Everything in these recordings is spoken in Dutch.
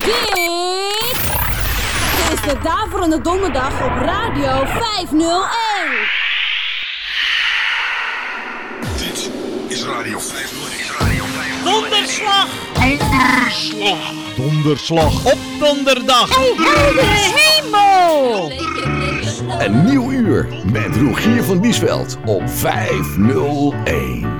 Dit is de Daverende Donderdag op Radio 501. Dit is Radio 501. Is Radio 501. Donderslag! Donderslag. Donderslag. Op donderdag! hemel! Een nieuw uur met Rogier van Biesveld op 501.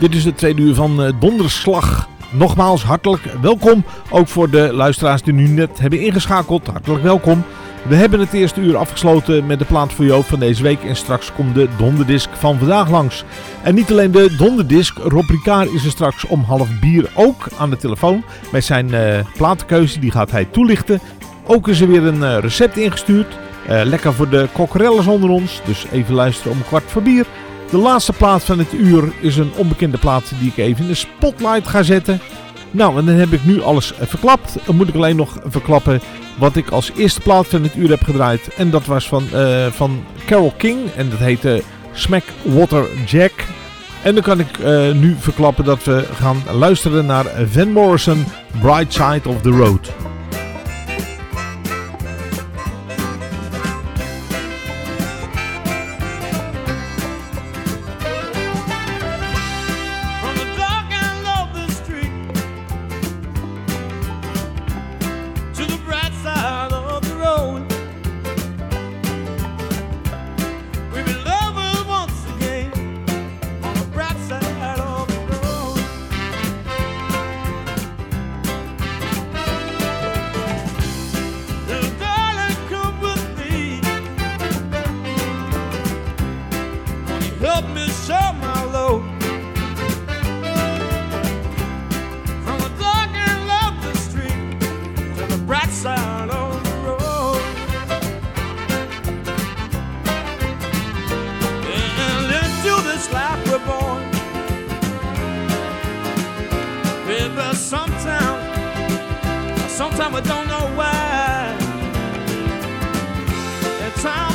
Dit is de tweede uur van eh, Donderslag. Nogmaals hartelijk welkom. Ook voor de luisteraars die nu net hebben ingeschakeld. Hartelijk welkom. We hebben het eerste uur afgesloten met de plaat voor Joop van deze week. En straks komt de donderdisc van vandaag langs. En niet alleen de donderdisc. Rob Ricard is er straks om half bier ook aan de telefoon. Met zijn eh platenkeuze. Die gaat hij toelichten. Ook is er weer een eh, recept ingestuurd. Eh, lekker voor de kokkerelles onder ons. Dus even luisteren om kwart voor bier. De laatste plaat van het uur is een onbekende plaat die ik even in de spotlight ga zetten. Nou, en dan heb ik nu alles verklapt. Dan moet ik alleen nog verklappen wat ik als eerste plaat van het uur heb gedraaid. En dat was van, eh, van Carole King. En dat heette Smack Water Jack. En dan kan ik eh, nu verklappen dat we gaan luisteren naar Van Morrison, Bright Side of the Road. Some don't know why. It's all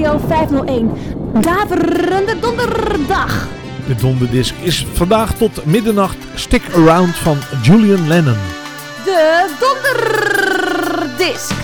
Radio 501. Daverende donderdag. De donderdisc is vandaag tot middernacht Stick Around van Julian Lennon. De donderdisc.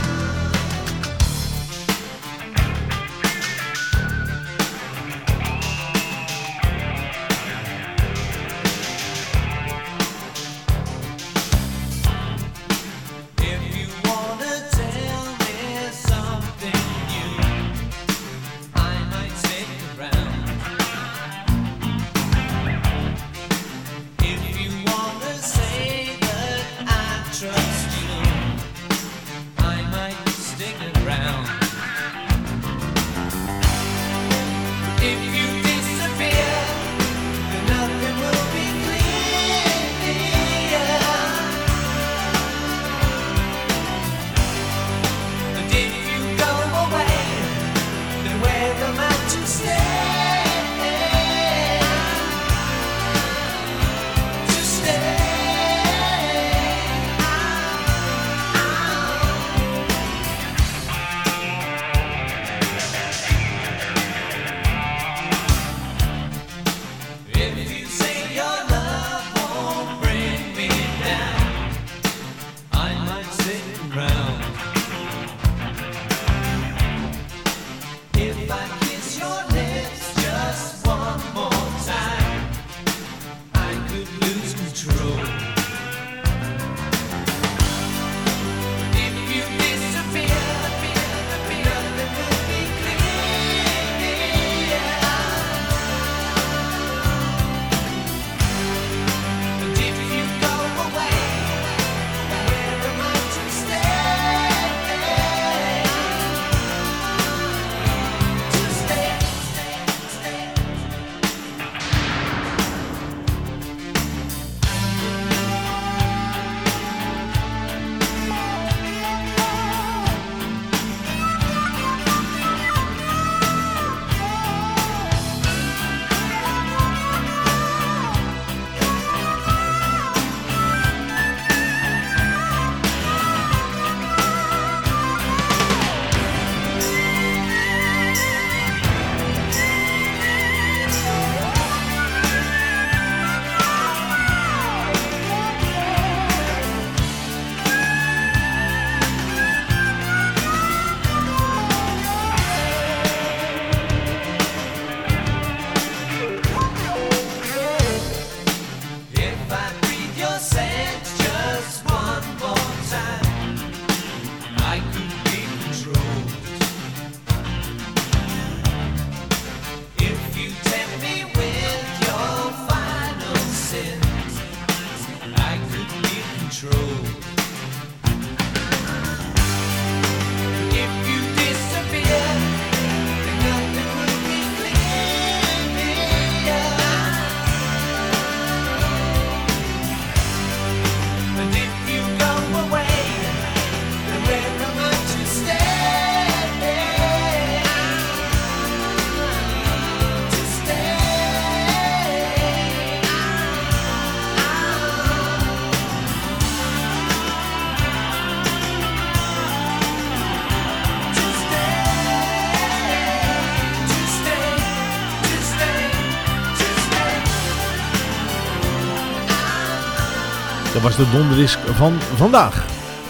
Was de donderdisc van vandaag.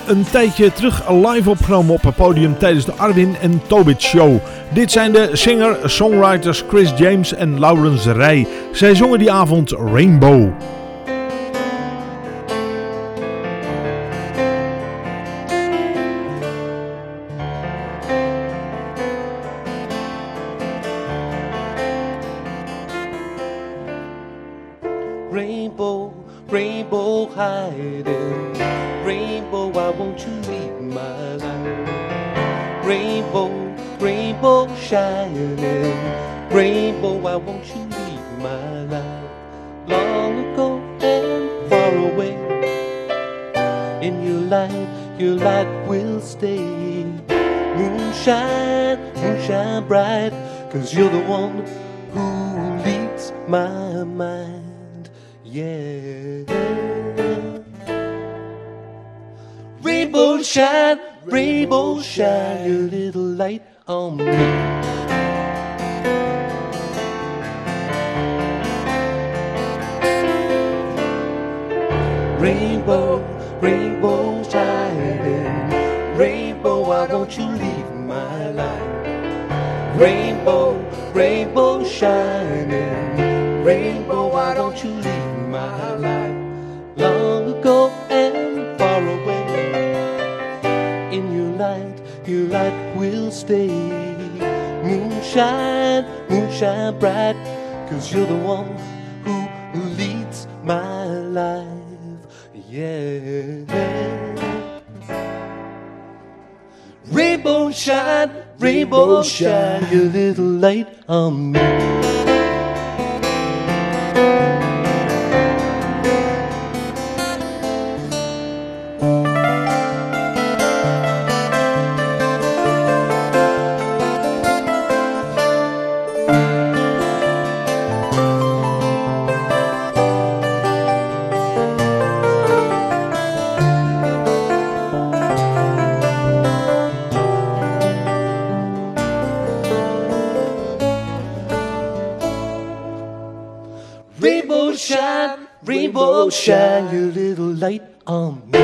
Een tijdje terug live opgenomen op het podium tijdens de Arwin en Tobit Show. Dit zijn de singer-songwriters Chris James en Laurens Rij. Zij zongen die avond Rainbow. Rainbow, the one who leads my mind. Yeah. Rainbow shine, rainbow shine your little light on me. Rainbow, rainbow shining. Rainbow, why don't you leave my life? Rainbow, rainbow shining. Rainbow, why don't you leave my life? Long ago and far away. In your light, your light will stay. Moonshine, moonshine bright. Cause you're the one who leads my life. Yeah. Rainbow shine, rainbow shine your little light on me. Shine your little light on me.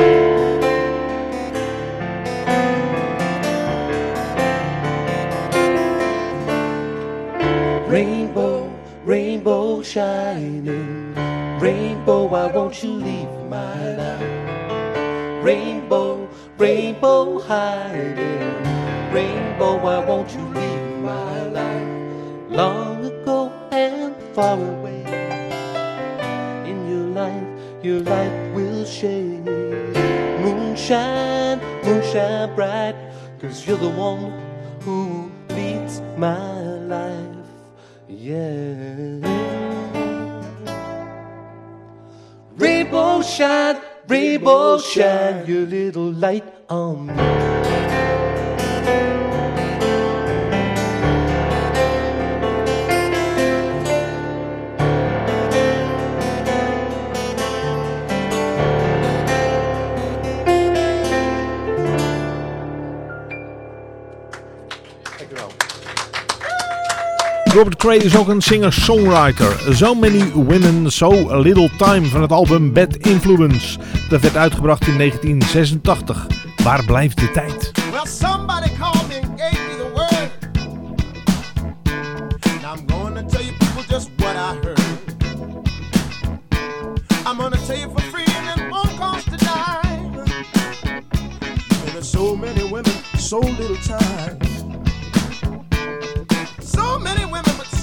Rainbow, rainbow shining. Rainbow, why won't you leave my life? Rainbow, rainbow hiding. Rainbow, why won't you leave my life? Long ago and far away. Your light will shine. Moonshine, moonshine bright. Cause you're the one who leads my life. Yeah. Rainbow shine, rainbow shine your little light on me. Robert Cray is ook een singer-songwriter. So Many Women, So Little Time van het album Bad Influence. Dat werd uitgebracht in 1986. Waar blijft de tijd? Well, somebody called me and gave me the word. Now I'm going to tell you people just what I heard. I'm going to tell you for free and it won't cost a dime. And there's so many women, so little time.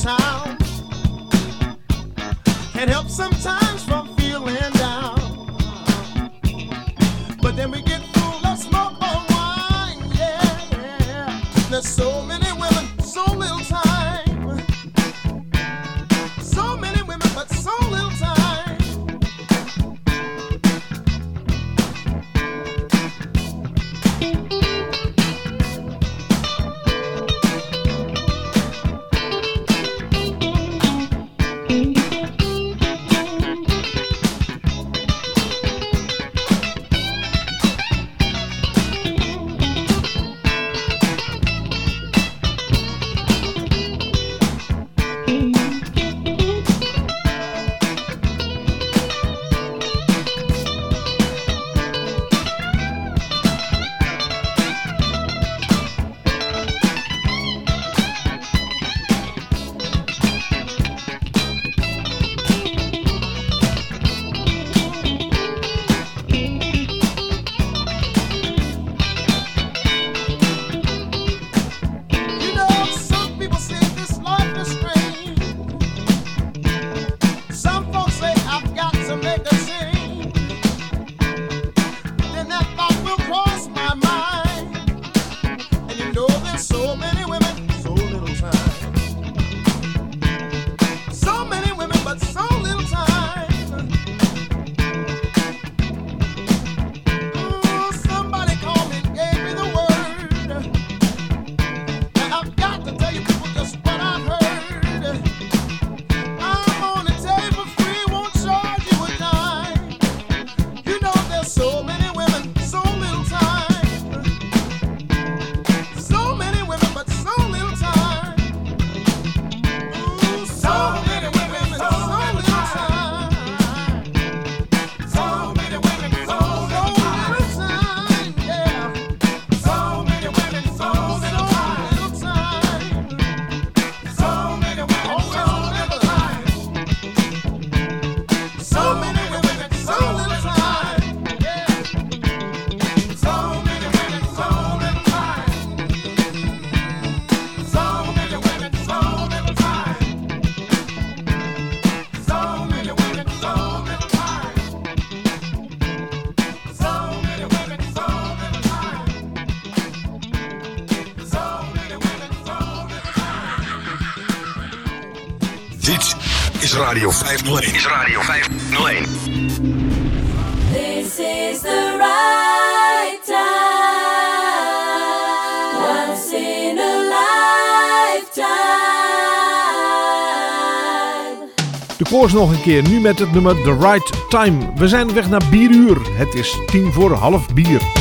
sound can help sometimes. 501 is Radio 501. This is the right time. Once in a lifetime. De koers nog een keer, nu met het nummer The Right Time. We zijn weg naar bieruur. Het is tien voor half bier.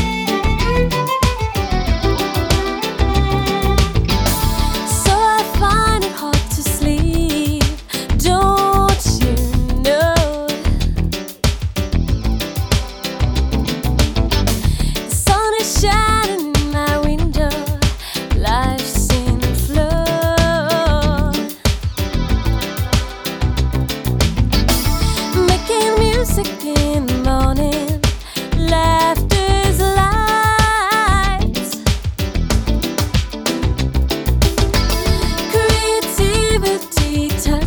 The time.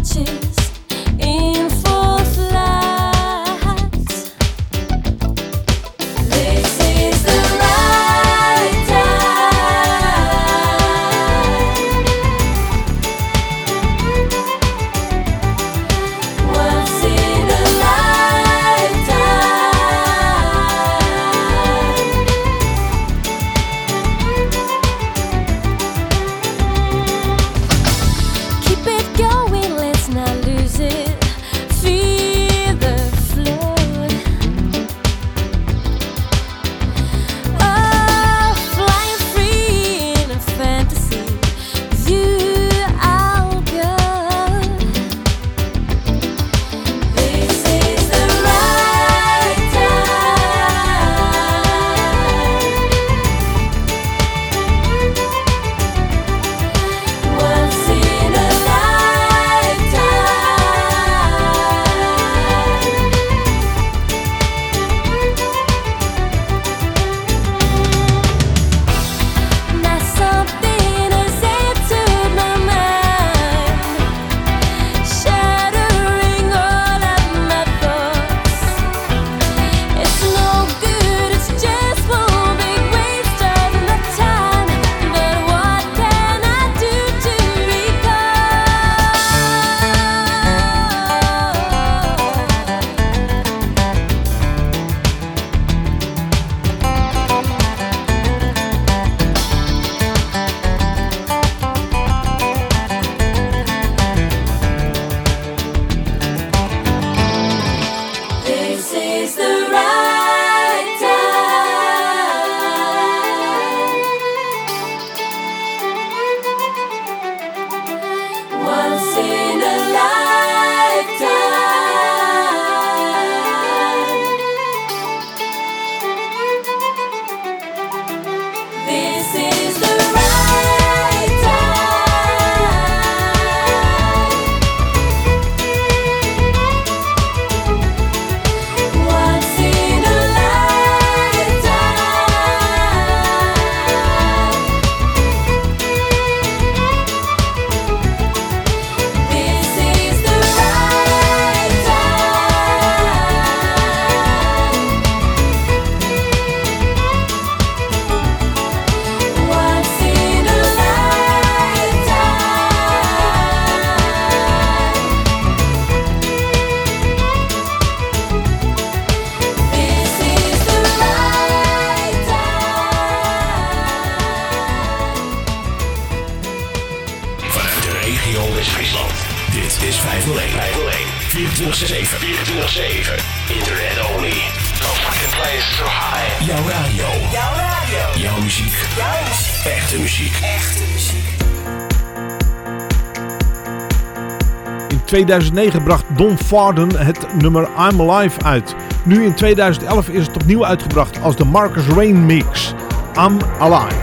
2009 bracht Don Farden het nummer I'm Alive uit. Nu in 2011 is het opnieuw uitgebracht als de Marcus Rain Mix. I'm Alive.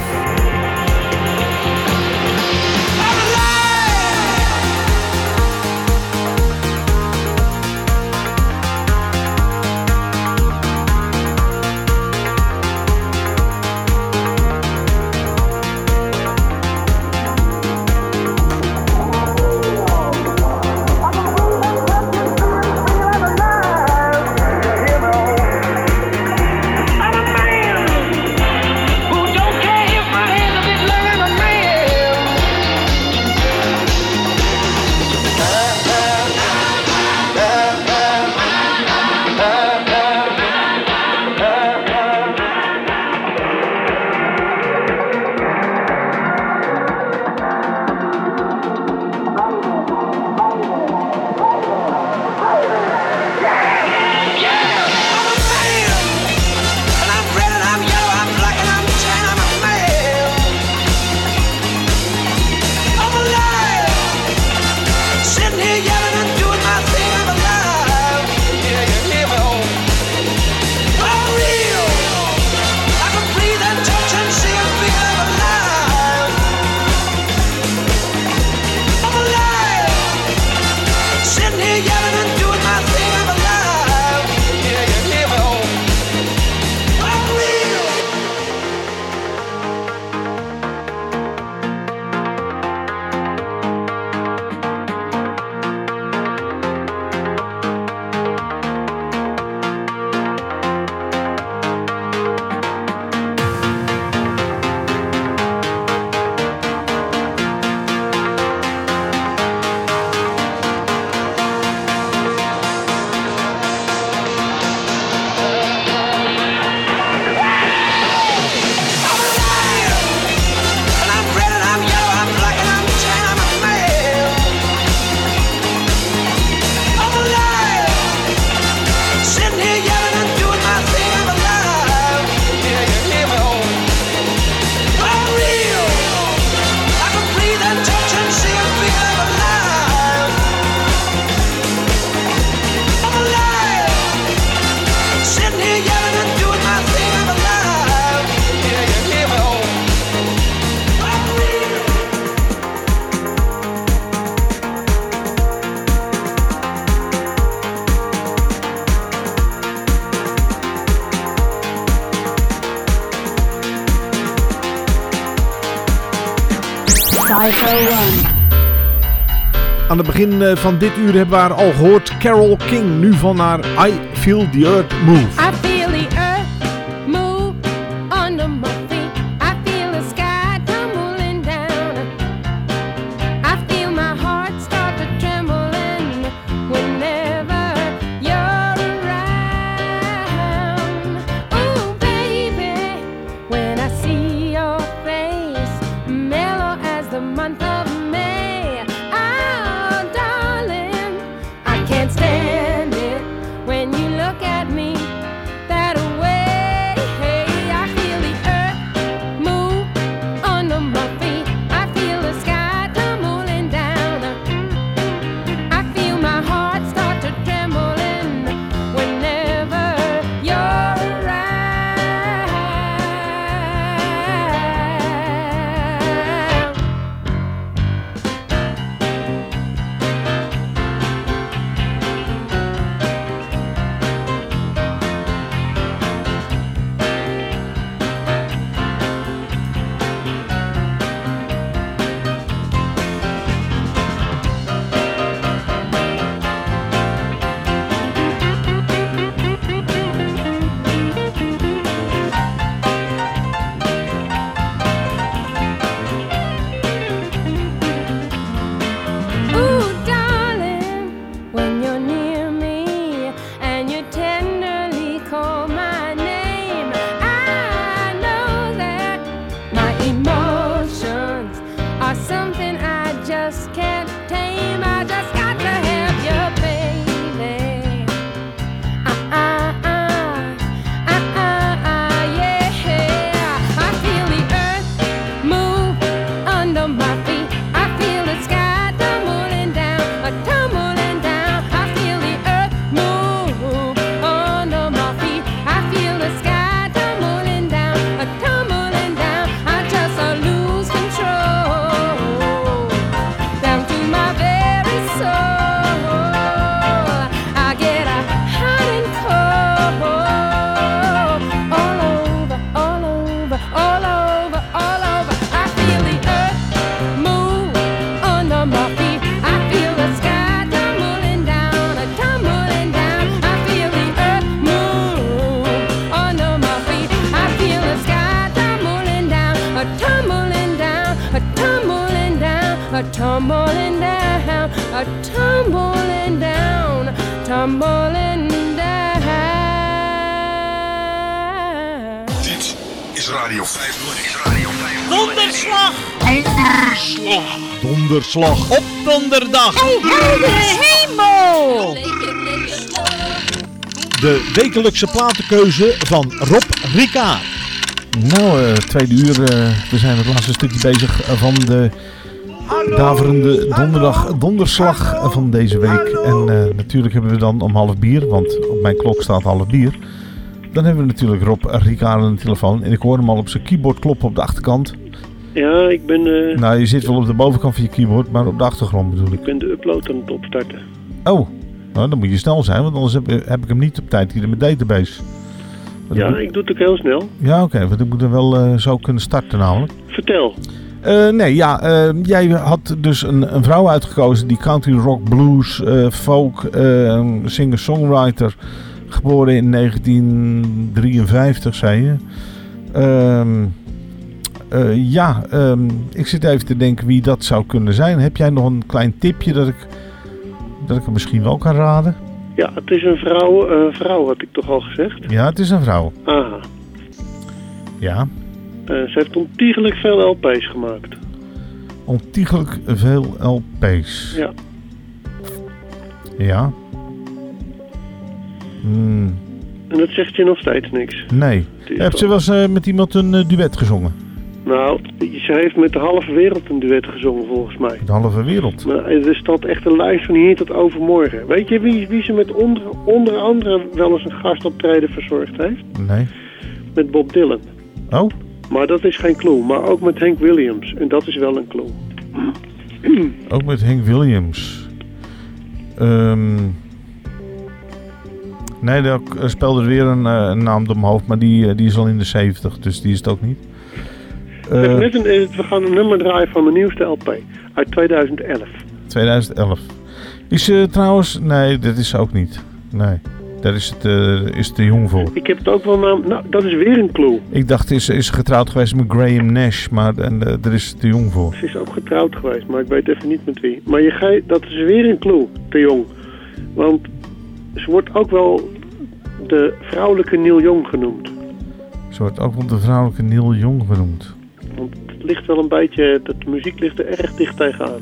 aan het begin eh, van dit uur hebben we haar al gehoord. Carol King, nu van haar I Feel the Earth Move. Wekelijkse platenkeuze van Rob Ricard. Nou, eh, tweede uur. eh, we zijn het laatste stukje bezig eh, van de daverende donderdag, donderslag van deze week. En eh, natuurlijk hebben we dan om half bier, want op mijn klok staat half bier. Dan hebben we natuurlijk Rob Ricard aan de telefoon. En ik hoor hem al op zijn keyboard kloppen op de achterkant. Ja, ik ben, eh, Nou, je zit wel op de bovenkant van je keyboard, maar op de achtergrond bedoel ik. ik ben de upload aan het opstarten. Oh, nou, dan moet je snel zijn, want anders heb, heb ik hem niet op tijd hier in mijn database. Ja, ik doe het ook heel snel. ja oké, want ik moet er wel eh, zo kunnen starten namelijk. Vertel. Eh, nee, ja, eh, jij had dus een, een vrouw uitgekozen die country rock, blues, folk, singer-songwriter, geboren in 1953, zei je. Ehm, eh, ja, ehm, ik zit even te denken wie dat zou kunnen zijn. Heb jij nog een klein tipje dat ik, dat ik hem misschien wel kan raden? Ja, het is een vrouw, eh vrouw had ik toch al gezegd. Ja, het is een vrouw. Aha. Ja, Eh, ze heeft ontiegelijk veel LP's gemaakt. ontiegelijk veel LP's. Ja. Ja. Hmm, En dat zegt je nog steeds niks. nee. Heeft ze wel- wel eens eh, met iemand een eh, duet gezongen? Nou, ze heeft met de halve wereld een duet gezongen volgens mij. De halve wereld. Maar er staat echt een lijst van hier tot overmorgen. Weet je wie, wie ze met onder, onder andere wel eens een gastoptreden verzorgd heeft? Nee. Met Bob Dylan. Oh, Maar dat is geen clue. Maar ook met Hank Williams. En dat is wel een clue. ook met Hank Williams. Ehm nee, daar speelde er weer een, eh, een naam door mijn hoofd, maar die, eh, die is al in de 70, dus die is het ook niet. Eh, net een, eh, we gaan een nummer draaien van de nieuwste LP. Uit 2011. 2011. Is ze trouwens... Nee, dat is ze ook niet. Nee, daar is het eh, is te jong voor. Ik heb het ook wel naam... Nou, dat is weer een clue. Ik dacht, is, is getrouwd geweest met Graham Nash, maar en, eh, daar is ze te jong voor. Ze is ook getrouwd geweest, maar ik weet even niet met wie. Maar je dat is weer een clue, te jong. Want ze wordt ook wel de vrouwelijke Neil Young genoemd. Ze wordt ook wel de vrouwelijke Neil Young genoemd. Ligt wel een beetje... De muziek ligt er erg dicht tegenaan.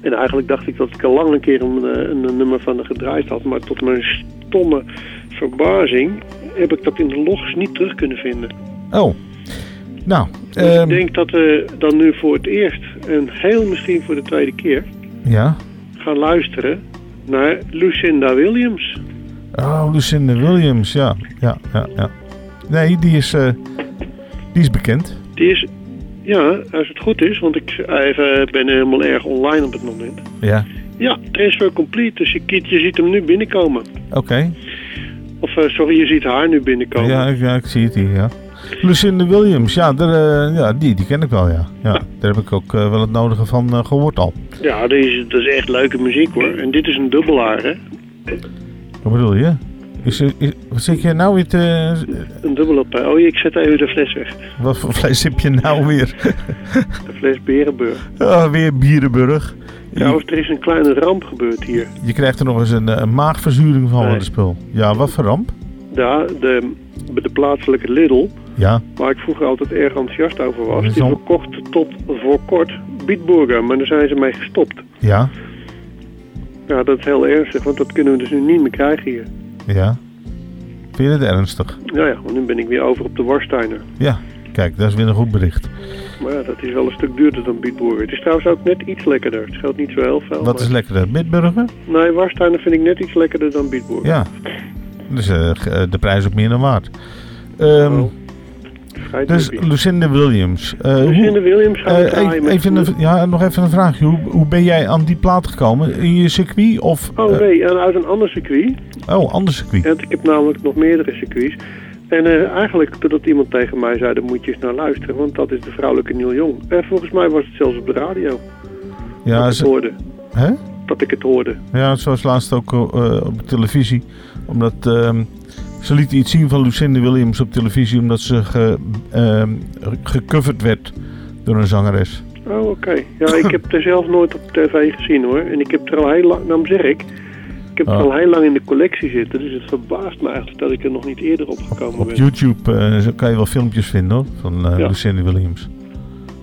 En eigenlijk dacht ik dat ik al lang een keer een, eh, een, nummer van haar gedraaid had. Maar tot mijn stomme verbazing heb ik dat in de logs niet terug kunnen vinden. Oh, nou, Dus ehm, ik denk dat we dan nu voor het eerst en heel misschien voor de tweede keer ja. gaan luisteren naar Lucinda Williams. Oh, Lucinda Williams, ja. Ja, ja, ja. Nee, die is, eh, die is bekend. Die is, ja, als het goed is, want ik even, ben helemaal erg online op het moment. Ja, Ja, transfer complete, dus je, je ziet hem nu binnenkomen. oké. Of eh, sorry, je ziet haar nu binnenkomen. Ja, ik, ja, ik zie het hier, ja. Lucinda Williams, ja, daar, eh, ja die, die ken ik wel, ja. ja. Daar heb ik ook eh, wel het nodige van eh, gehoord al. Ja, dat is, dat is echt leuke muziek hoor. En dit is een dubbelaar, hè? Wat bedoel je? Is, er- is, wat zit je nou weer te... Een dubbel op. Oh, ik zet even de fles weg. Wat voor vlees heb je nou weer? De fles Berenburg. Ah, weer Bierenburg. Trouwens, er is een kleine ramp gebeurd hier. Je krijgt er nog eens een, eh, een maagverzuring van, Nee. een spul. Ja, wat voor ramp? Ja, de, de plaatselijke Lidl, Ja, waar ik vroeger altijd erg enthousiast over was, die al- verkocht tot voor kort Bietburger, maar daar zijn ze mee gestopt. ja, Ja, dat is heel ernstig, want dat kunnen we dus nu niet meer krijgen hier. Ja. Vind je het ernstig? Nou ja, want nu ben ik weer over op de Warsteiner. Ja, kijk, dat is weer een goed bericht. Maar ja, dat is wel een stuk duurder dan Bietburger. Het is trouwens ook net iets lekkerder. Het scheelt niet zo heel veel. Wat is lekkerder, Bitburger? Nee, Warsteiner vind ik net iets lekkerder dan Bietburger. Ja. Dus eh, eh, de prijs ook meer dan waard. Oh, Schijt dus. Lucinda Williams. Eh, Lucinda Williams gaan we eh, draaien even, een, ja, nog even een vraagje. Hoe, hoe ben jij aan die plaat gekomen? In je circuit of... Oh eh, nee, en uit een ander circuit. oh, ander circuit. Want ik heb namelijk nog meerdere circuits. En eigenlijk, totdat iemand tegen mij zei, daar moet je eens naar luisteren. Want dat is de vrouwelijke Neil Young. En volgens mij was het zelfs op de radio. Ja, dat ik ze- het hoorde. Hè? Dat ik het hoorde. Ja, zoals laatst ook eh, op de televisie. Omdat ehm, ze lieten iets zien van Lucinda Williams op televisie. Omdat ze ge, ehm, gecoverd werd door een zangeres. Oh, oké. Ja, ik heb er zelf nooit op tv gezien hoor. En ik heb er al heel lang, nou zeg ik, ik heb er Oh. al heel lang in de collectie zitten. Dus het verbaast me eigenlijk dat ik er nog niet eerder op gekomen Op ben. YouTube eh, kan je wel filmpjes vinden hoor, van eh Ja. Lucinda Williams.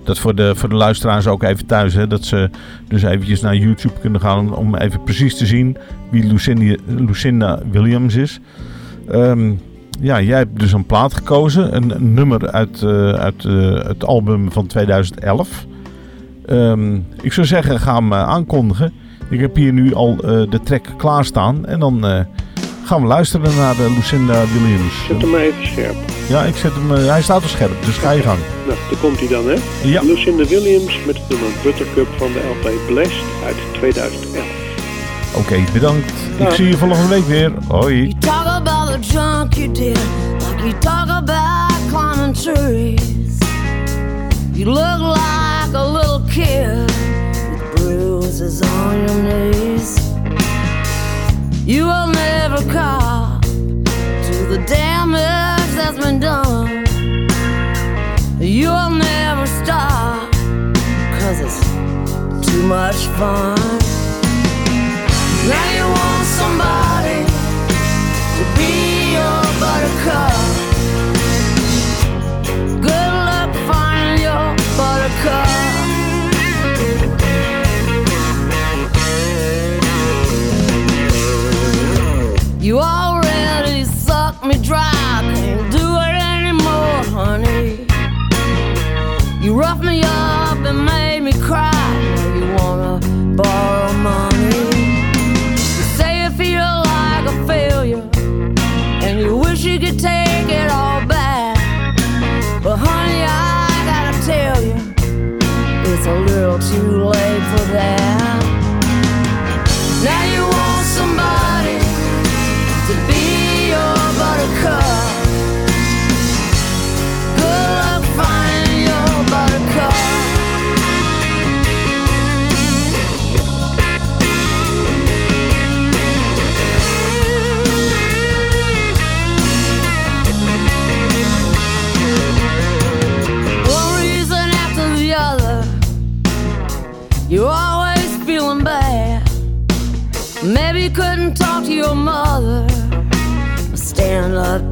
Dat voor de, voor de luisteraars ook even thuis, hè, dat ze dus eventjes naar YouTube kunnen gaan om, om even precies te zien wie Lucinda, Lucinda Williams is. Ehm, ja, jij hebt dus een plaat gekozen, een, een nummer uit, eh, uit eh, het album van 2011. Ehm, ik zou zeggen, ga hem eh, aankondigen. Ik heb hier nu al de track klaarstaan en dan gaan we luisteren naar de Lucinda Williams. Zet hem maar even scherp. Ja, ik zet hem, hij staat al scherp, dus ga je gang. Nou, daar komt hij dan hè. Ja. Lucinda Williams met het nummer Buttercup van de LP Blessed uit 2011. Oké, bedankt. Ik Ja. zie je volgende week weer. Hoi. Talk about the junk you did, like you talk about climbing trees. You look like a little kid with bruises on your knees. You will never cop to the damage that's been done. You will never stop, cause it's too much fun.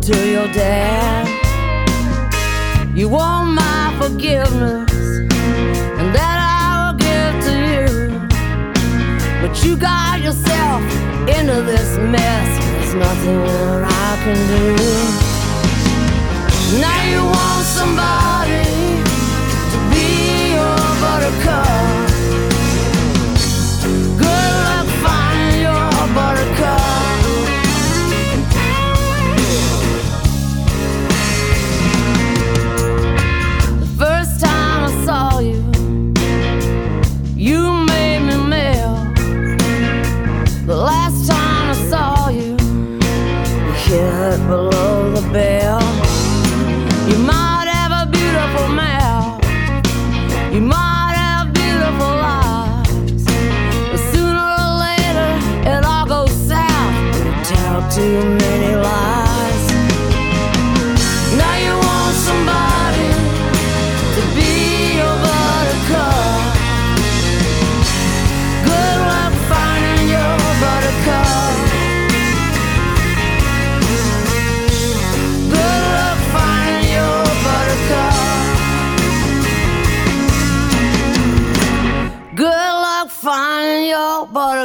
To your dad. You want my forgiveness, and that I will give to you. But you got yourself into this mess. There's nothing I can do. Now you want somebody to be your buttercup.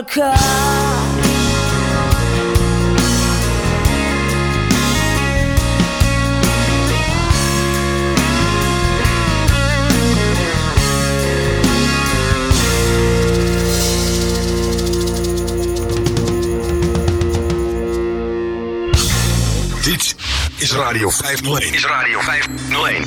Buttercup. Dit is Radio 501. Is Radio 501.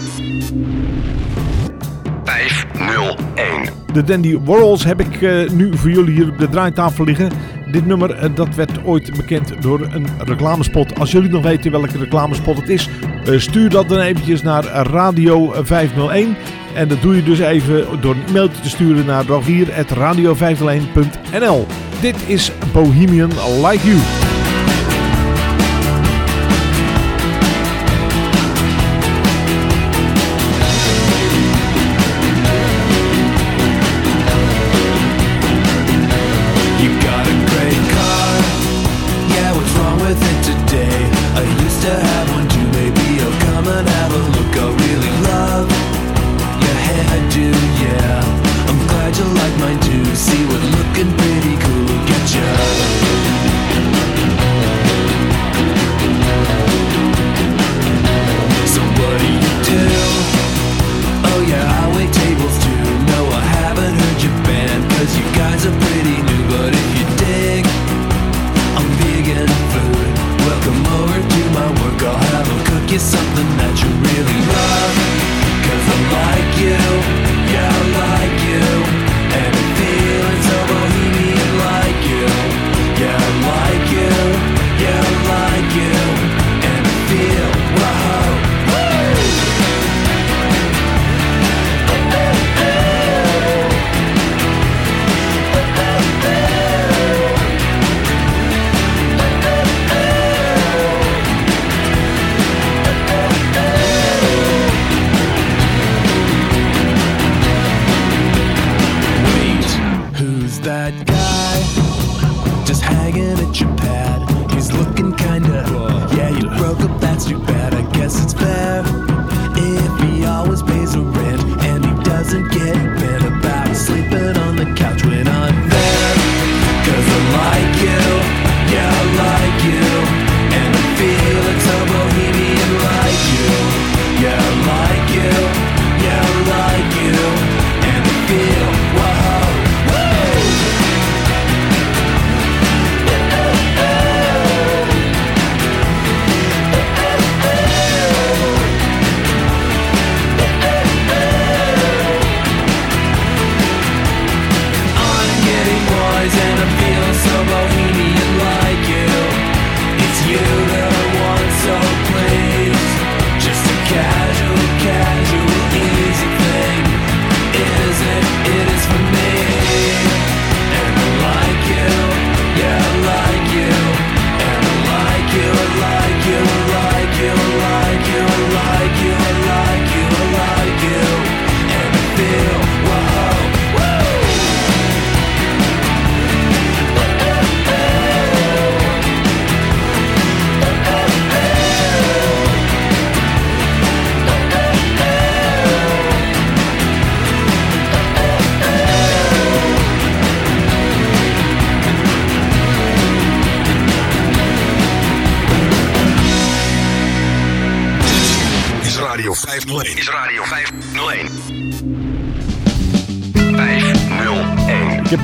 501. De Dandy Warhols heb ik eh, nu voor jullie hier op de draaitafel liggen. Dit nummer eh, dat werd ooit bekend door een reclamespot. Als jullie nog weten welke reclamespot het is, eh, stuur dat dan eventjes naar Radio 501. En dat doe je dus even door een e-mailtje te sturen naar rogier.radio501.nl. Dit is Bohemian Like you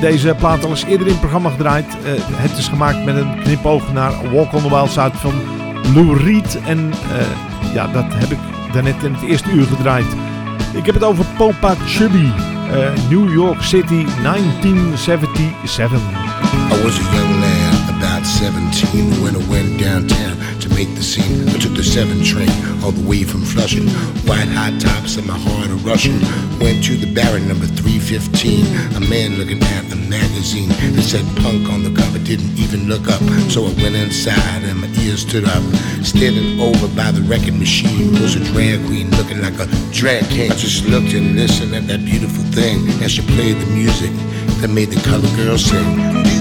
deze plaat al eens eerder in het programma gedraaid. Eh, het is gemaakt met een knipoog naar Walk on the Wild Side van Lou Reed. En eh, ja, dat heb ik daarnet in het eerste uur gedraaid. Ik heb het over Popa Chubby, eh, New York City 1977. I was a young lad, about 17, when I went downtown to the scene. I took the 7 train all the way from Flushing. White hot tops and my heart a rushing. Went to the Baron number 315. A man looking at a magazine that said punk on the cover didn't even look up. So I went inside and my ears stood up. Standing over by the record machine was a drag queen looking like a drag king. I just looked and listened at that beautiful thing as she played the music that made the color girls sing.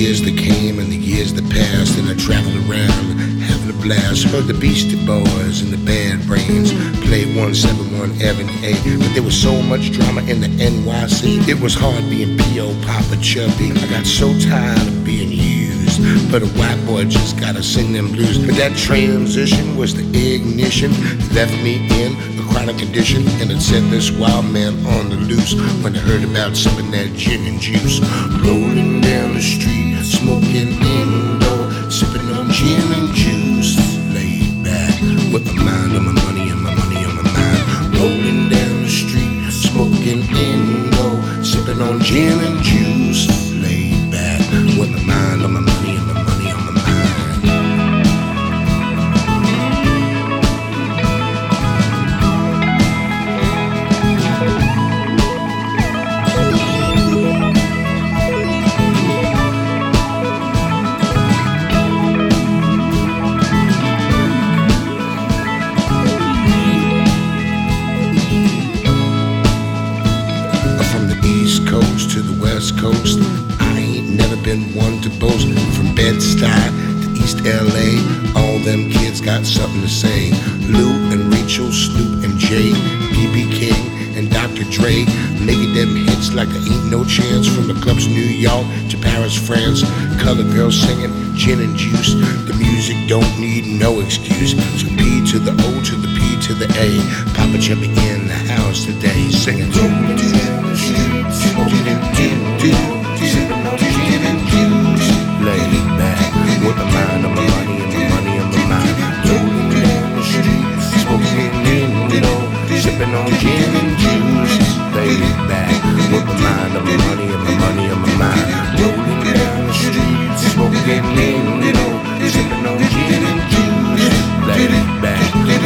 Years that came and the years that passed, and I traveled around having a blast. Heard the Beastie Boys and the Bad Brains play 171 Avenue A. But there was so much drama in the NYC, it was hard being P.O. Papa Chubby. I got so tired of being used, but a white boy just gotta sing them blues. But that transition was the ignition, left me in a chronic condition, and it set this wild man on the loose when I heard about of that gin and juice. Rolling down the street, smoking indoor, sipping on gin and juice. Laid back, with my mind on my money and my money on my mind. Rolling down the street, smoking indoor, sipping on gin and juice. West Coast, I ain't never been one to boast. From Bed-Stuy to East LA, all them kids got something to say. Lou and Rachel, Snoop and Jay, B.B. King and Dr. Dre making them hits like there ain't no chance from the clubs New York to Paris, France. colored girls singing gin and juice. The music don't need no excuse. So P to the O to the P to the A. Papa Chubby in the house today singing. Laid back with my mind on my money and my money on my mind. Rolling down the street, smoking in low. Sipping on gin and juice. Laid back with my mind on my money and my money on my mind. Rolling down the street, smoking in low. Sipping on gin and juice. Laid back money.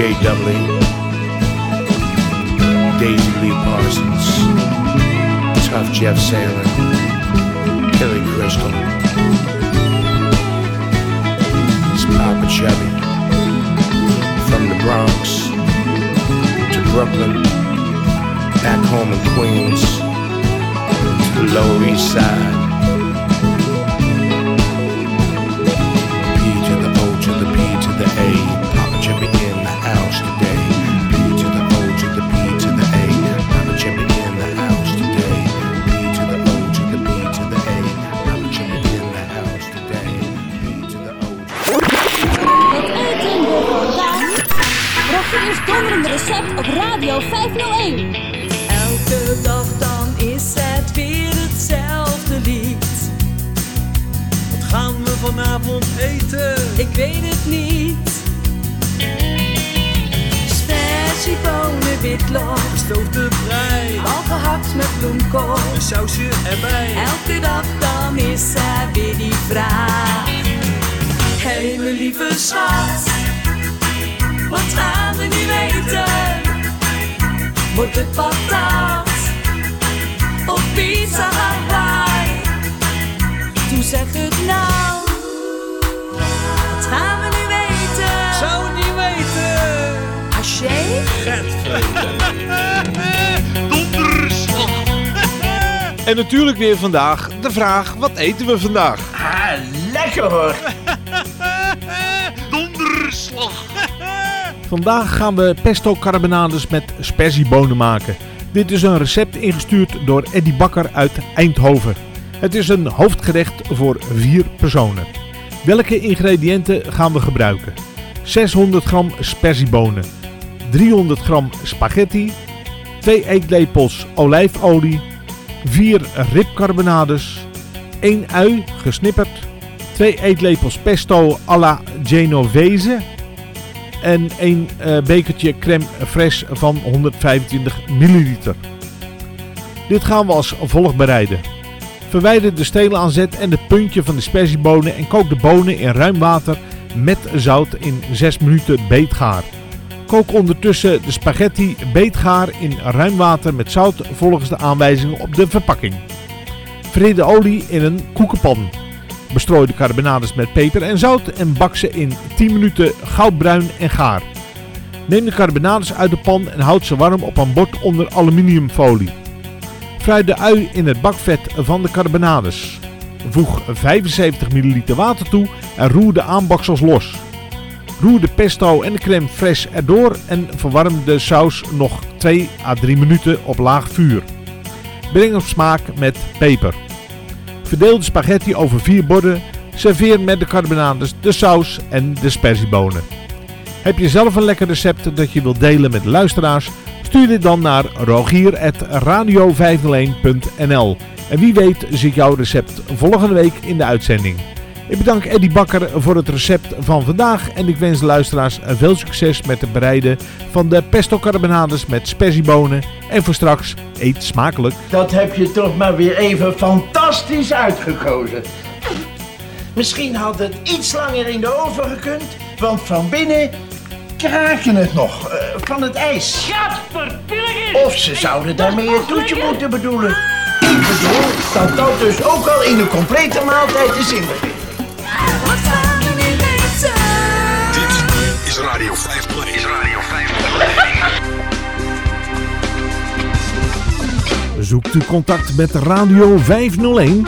Jay Dudley, Daisy Lee Parsons, Tough Jeff Saylor, Billy Crystal, it's Papa Chubby. From the Bronx to Brooklyn, back home in Queens, to the Lower East Side. Recept op Radio 501. Elke dag dan is het weer hetzelfde lied. Wat gaan we vanavond eten? Ik weet het niet. Spersiebonen, witlof, Gestoofde brei, al gehakt met bloemkool. een sausje erbij. Elke dag dan is er weer die vraag. Hé hey, mijn lieve schat, wat gaan we nu eten? Wordt het patat of pizza Hawaii? Toen zeg het nou, wat gaan we nu eten? Zou het niet weten. Haché? Donderslag. En natuurlijk weer vandaag de vraag, wat eten we vandaag? Ah, lekker hoor. Vandaag gaan we pesto carbonades met sperziebonen maken. Dit is een recept ingestuurd door Eddy Bakker uit Eindhoven. Het is een hoofdgerecht voor vier personen. Welke ingrediënten gaan we gebruiken? 600 gram sperziebonen, 300 gram spaghetti, 2 eetlepels olijfolie, 4 ribcarbonades, 1 ui gesnipperd, 2 eetlepels pesto alla Genovese en 1 eh, bekertje crème fraîche van 125 milliliter. Dit gaan we als volgt bereiden. Verwijder de stelen aan zet en het puntje van de sperziebonen en kook de bonen in ruim water met zout in 6 minuten beetgaar. Kook ondertussen de spaghetti beetgaar in ruim water met zout volgens de aanwijzingen op de verpakking. Verhit de olie in een koekenpan. Bestrooi de carbonades met peper en zout en bak ze in 10 minuten goudbruin en gaar. Neem de carbonades uit de pan en houd ze warm op een bord onder aluminiumfolie. Fruit de ui in het bakvet van de carbonades. Voeg 75 ml water toe en roer de aanbaksels los. Roer de pesto en de crème fraîche erdoor en verwarm de saus nog 2 à 3 minuten op laag vuur. Breng op smaak met peper. Verdeel de spaghetti over vier borden. Serveer met de carbonades, de saus en de sperziebonen. Heb je zelf een lekker recept dat je wilt delen met de luisteraars? Stuur dit dan naar rogier.radio501.nl En wie weet zit jouw recept volgende week in de uitzending. Ik bedank Eddy Bakker voor het recept van vandaag en ik wens de luisteraars veel succes met het bereiden van de pesto carbonades met sperziebonen. En voor straks, eet smakelijk. Dat heb je toch maar weer even fantastisch uitgekozen. Misschien had het iets langer in de oven gekund, want van binnen kraken het nog eh, van het ijs. Of ze zouden daarmee het toetje moeten bedoelen. Ik bedoel dat dat dus ook al in een complete maaltijd is inbegrepen. Radio 501. Is Radio 501. Zoekt u contact met Radio 501?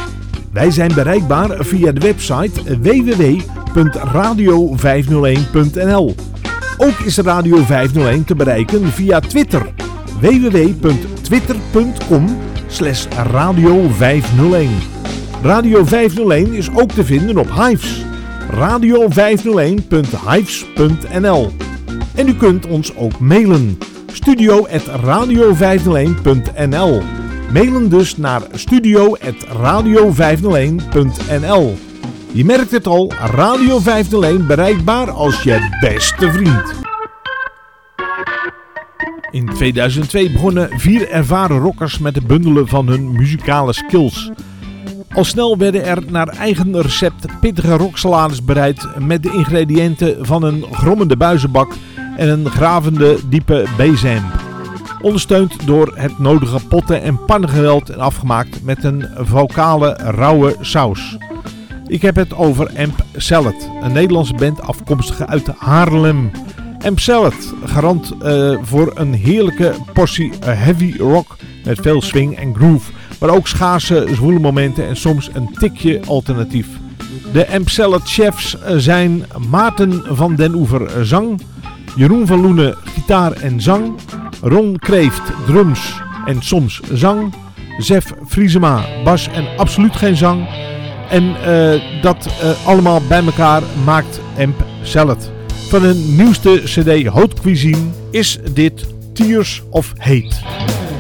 Wij zijn bereikbaar via de website www.radio501.nl. Ook is Radio 501 te bereiken via Twitter. www.twitter.com slash radio 501. Radio 501 is ook te vinden op Hives radio501.hives.nl En u kunt ons ook mailen. studio.radio501.nl Mailen dus naar studio.radio501.nl Je merkt het al, Radio 501 bereikbaar als je beste vriend. In 2002 begonnen vier ervaren rockers met het bundelen van hun muzikale skills. Al snel werden er naar eigen recept pittige rocksalades bereid met de ingrediënten van een grommende buizenbak en een gravende diepe bezemp. Ondersteund door het nodige potten- en pannengeweld en afgemaakt met een vocale rauwe saus. Ik heb het over Amp Salad, een Nederlandse band afkomstig uit Haarlem. Amp Salad, garant eh, voor een heerlijke portie eh, heavy rock met veel swing en groove, maar ook schaarse zwoele momenten en soms een tikje alternatief. De Amp Salad chefs eh, zijn Maarten van den Oever zang, Jeroen van Loenen gitaar en zang, Ron Kreeft drums en soms zang, Zef Friesema bas en absoluut geen zang. En eh, dat eh, allemaal bij elkaar maakt Amp Salad. Van hun nieuwste cd Haute Cuisine is dit Tears of Hate.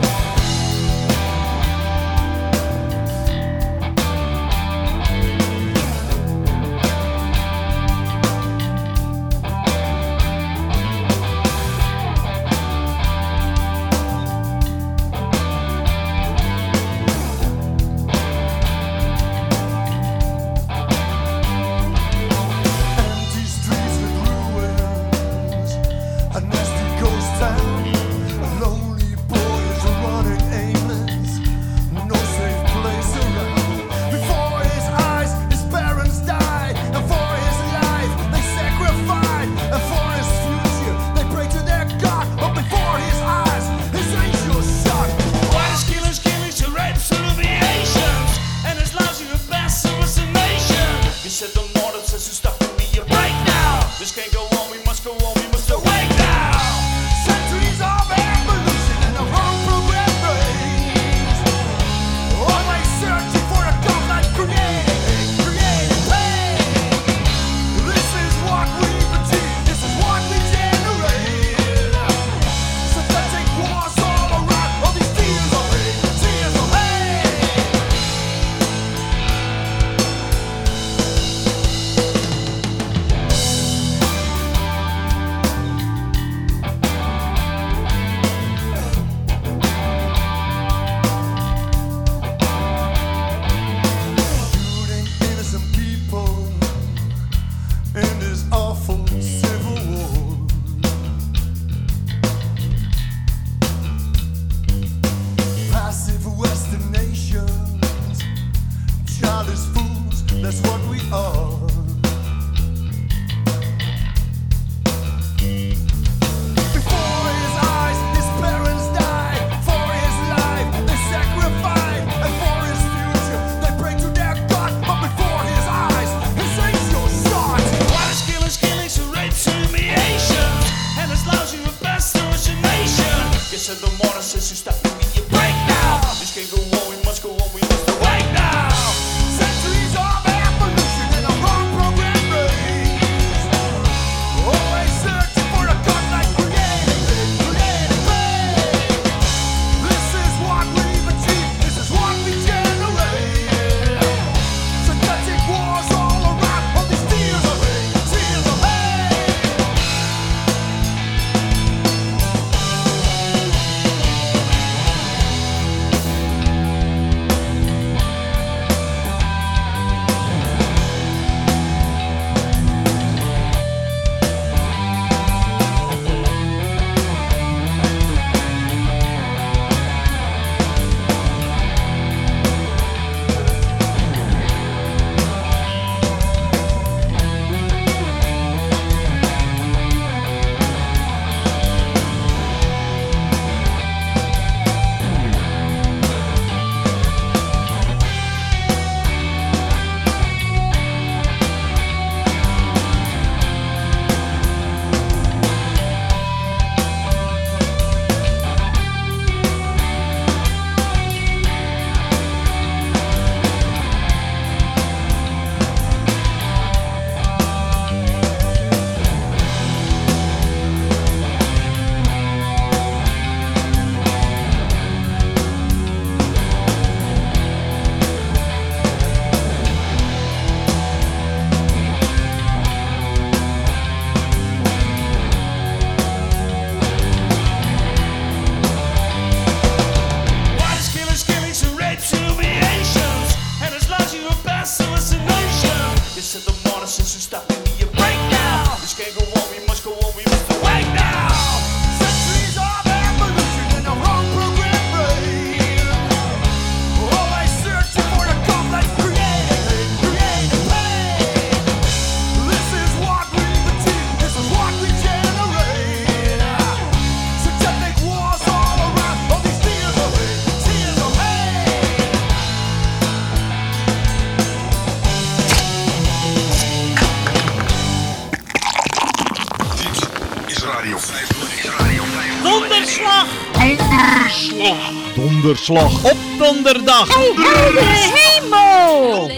Donderslag! Op donderdag! Hey, heldere hemel!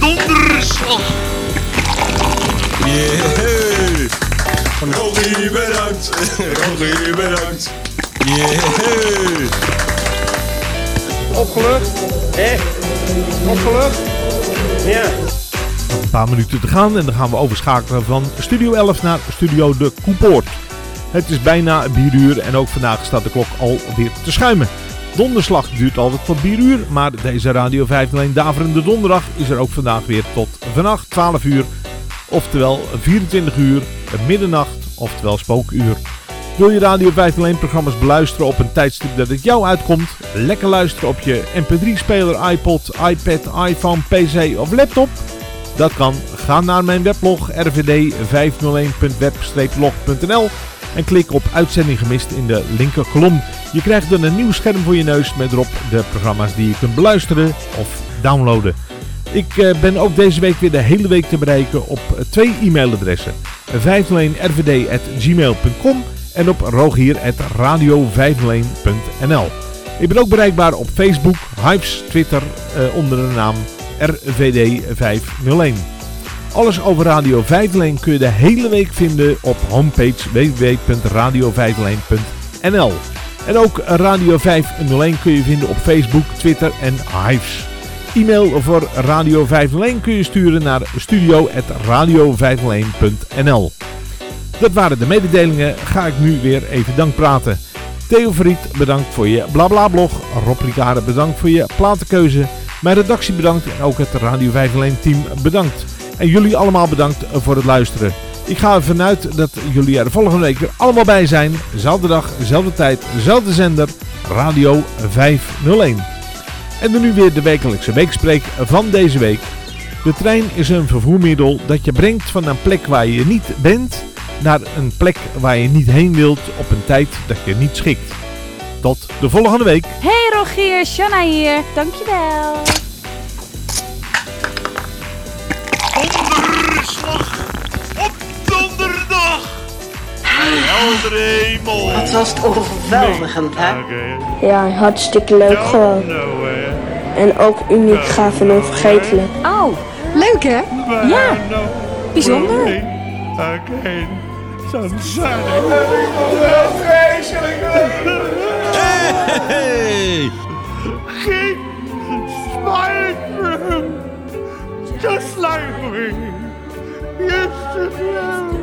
Donderslag! Yeah! Rogie, bedankt! Rogie, bedankt! Yeah! Opgelucht? Hé? Opgelucht? Ja. Een paar minuten te gaan en dan gaan we overschakelen van Studio 11 naar Studio de Koepoort. Het is bijna 4 uur en ook vandaag staat de klok alweer te schuimen. Donderslag duurt altijd tot 4 uur, maar deze Radio 501 Daverende Donderdag is er ook vandaag weer tot vannacht 12 uur. Oftewel 24 uur, middernacht, oftewel spookuur. Wil je Radio 501 programma's beluisteren op een tijdstip dat het jou uitkomt? Lekker luisteren op je mp3-speler, iPod, iPad, iPhone, PC of laptop? Dat kan. Ga naar mijn weblog rvd501.web-log.nl en klik op uitzending gemist in de linker kolom. Je krijgt dan een nieuw scherm voor je neus met erop de programma's die je kunt beluisteren of downloaden. Ik eh, ben ook deze week weer de hele week te bereiken op twee e-mailadressen. 501rvd.gmail.com en op rogier.radio501.nl Ik ben ook bereikbaar op Facebook, Hypes, Twitter eh, onder de naam RVD501. Alles over Radio 501 kun je de hele week vinden op homepage www.radio501.nl En ook Radio 501 kun je vinden op Facebook, Twitter en Hives. E-mail voor Radio 501 kun je sturen naar studio.radio501.nl Dat waren de mededelingen. Ga ik nu weer even dank praten. Theo Verriet, bedankt voor je blablablog. Rob Ricard, bedankt voor je platenkeuze. Mijn redactie bedankt en ook het Radio 501 team bedankt. En jullie allemaal bedankt voor het luisteren. Ik ga ervan uit dat jullie er volgende week weer allemaal bij zijn. Zelfde dag, zelfde tijd, zelfde zender. Radio 501. En dan nu weer de wekelijkse weekspreek van deze week. De trein is een vervoermiddel dat je brengt van een plek waar je niet bent naar een plek waar je niet heen wilt op een tijd dat je niet schikt. Tot de volgende week. Hey Rogier, Shanna hier. Dankjewel. Donderslag! Op donderdag! Heldere hemel! Wat was het overweldigend, hè? Ja, hartstikke leuk gewoon. En ook uniek, gaaf en onvergetelijk. Oh, leuk hè? Ja, bijzonder. Again, sunshine. Hey! Keep smiling for him, just like we to do.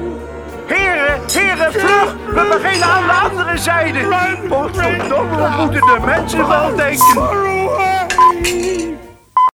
Heren, heren, vlug! We beginnen aan de andere zijde! Potverdomme, wat moeten de mensen wel denken? Far away.